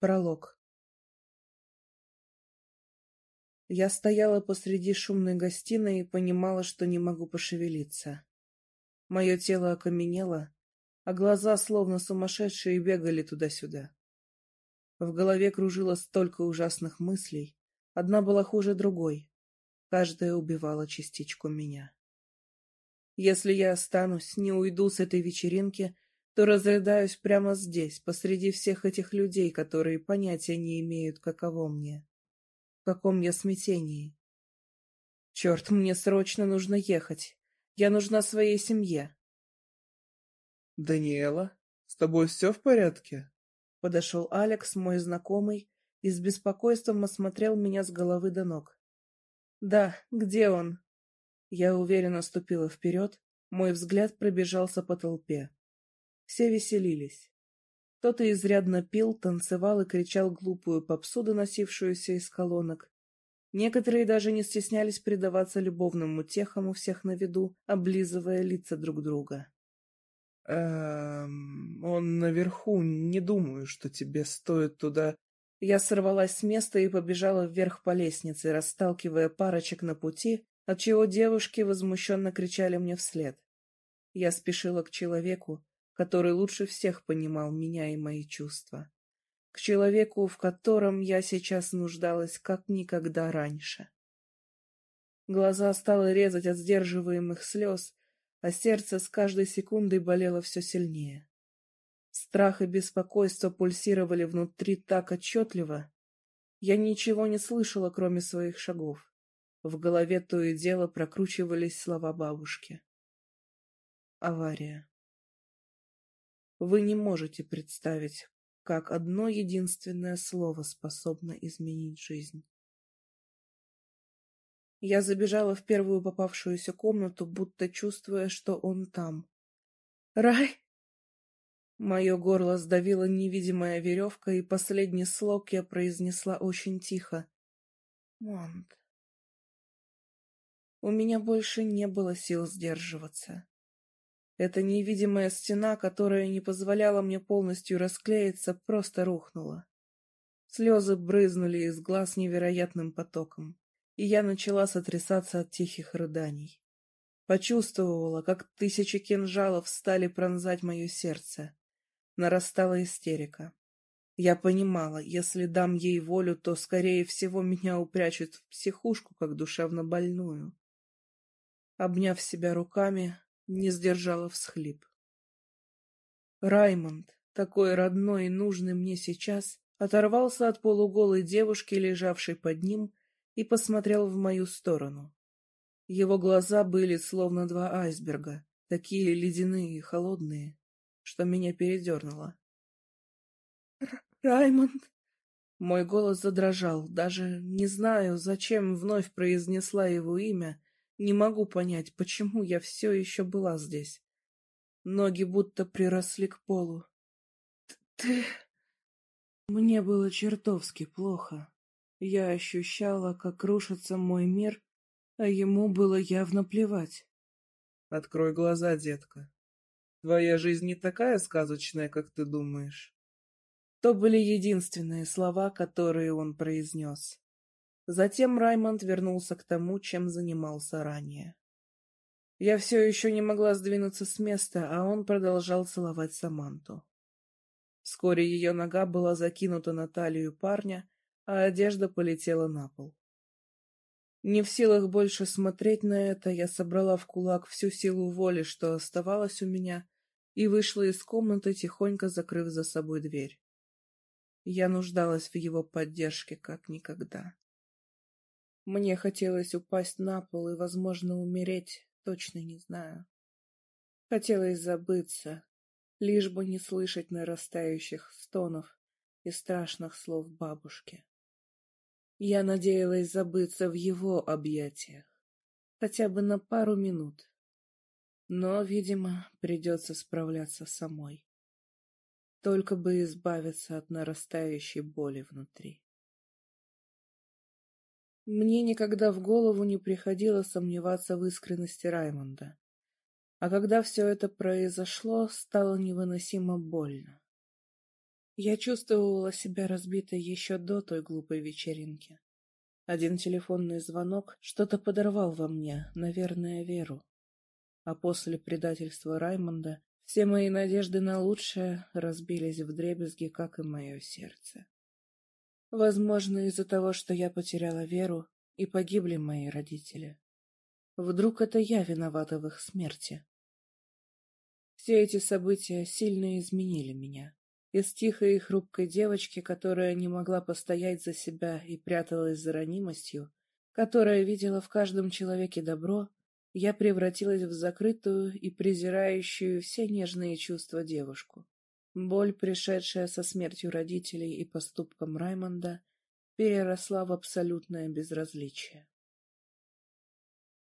Пролог. Я стояла посреди шумной гостиной и понимала, что не могу пошевелиться. Мое тело окаменело, а глаза, словно сумасшедшие, бегали туда-сюда. В голове кружило столько ужасных мыслей, одна была хуже другой, каждая убивала частичку меня. Если я останусь, не уйду с этой вечеринки — то разрыдаюсь прямо здесь, посреди всех этих людей, которые понятия не имеют, каково мне. В каком я смятении. Черт, мне срочно нужно ехать. Я нужна своей семье. «Даниэла, с тобой все в порядке?» Подошел Алекс, мой знакомый, и с беспокойством осмотрел меня с головы до ног. «Да, где он?» Я уверенно ступила вперед, мой взгляд пробежался по толпе. Все веселились. Кто-то изрядно пил, танцевал и кричал глупую попсу, доносившуюся из колонок. Некоторые даже не стеснялись предаваться любовным утехам у всех на виду, облизывая лица друг друга. «Эм, он наверху, не думаю, что тебе стоит туда...» Я сорвалась с места и побежала вверх по лестнице, расталкивая парочек на пути, отчего девушки возмущенно кричали мне вслед. Я спешила к человеку, который лучше всех понимал меня и мои чувства. К человеку, в котором я сейчас нуждалась как никогда раньше. Глаза стало резать от сдерживаемых слез, а сердце с каждой секундой болело все сильнее. Страх и беспокойство пульсировали внутри так отчетливо. Я ничего не слышала, кроме своих шагов. В голове то и дело прокручивались слова бабушки. Авария. Вы не можете представить, как одно единственное слово способно изменить жизнь. Я забежала в первую попавшуюся комнату, будто чувствуя, что он там. «Рай!» Мое горло сдавило невидимая веревка, и последний слог я произнесла очень тихо. «Монт». У меня больше не было сил сдерживаться. Эта невидимая стена, которая не позволяла мне полностью расклеиться, просто рухнула. Слезы брызнули из глаз невероятным потоком, и я начала сотрясаться от тихих рыданий. Почувствовала, как тысячи кинжалов стали пронзать мое сердце. Нарастала истерика. Я понимала, если дам ей волю, то, скорее всего, меня упрячут в психушку, как душевно больную. Обняв себя руками, не сдержала всхлип. Раймонд, такой родной и нужный мне сейчас, оторвался от полуголой девушки, лежавшей под ним, и посмотрел в мою сторону. Его глаза были словно два айсберга, такие ледяные и холодные, что меня передернуло. «Раймонд!» Мой голос задрожал, даже не знаю, зачем вновь произнесла его имя, не могу понять, почему я все еще была здесь. Ноги будто приросли к полу. Ты... Мне было чертовски плохо. Я ощущала, как рушится мой мир, а ему было явно плевать. Открой глаза, детка. Твоя жизнь не такая сказочная, как ты думаешь. То были единственные слова, которые он произнес. Затем Раймонд вернулся к тому, чем занимался ранее. Я все еще не могла сдвинуться с места, а он продолжал целовать Саманту. Вскоре ее нога была закинута на талию парня, а одежда полетела на пол. Не в силах больше смотреть на это, я собрала в кулак всю силу воли, что оставалось у меня, и вышла из комнаты, тихонько закрыв за собой дверь. Я нуждалась в его поддержке как никогда. Мне хотелось упасть на пол и, возможно, умереть, точно не знаю. Хотелось забыться, лишь бы не слышать нарастающих стонов и страшных слов бабушки. Я надеялась забыться в его объятиях, хотя бы на пару минут. Но, видимо, придется справляться самой. Только бы избавиться от нарастающей боли внутри. Мне никогда в голову не приходило сомневаться в искренности Раймонда. А когда все это произошло, стало невыносимо больно. Я чувствовала себя разбитой еще до той глупой вечеринки. Один телефонный звонок что-то подорвал во мне, наверное, веру. А после предательства Раймонда все мои надежды на лучшее разбились в дребезги, как и мое сердце. Возможно, из-за того, что я потеряла веру, и погибли мои родители. Вдруг это я виновата в их смерти? Все эти события сильно изменили меня. Из тихой и хрупкой девочки, которая не могла постоять за себя и пряталась за ранимостью, которая видела в каждом человеке добро, я превратилась в закрытую и презирающую все нежные чувства девушку. Боль, пришедшая со смертью родителей и поступком Раймонда, переросла в абсолютное безразличие.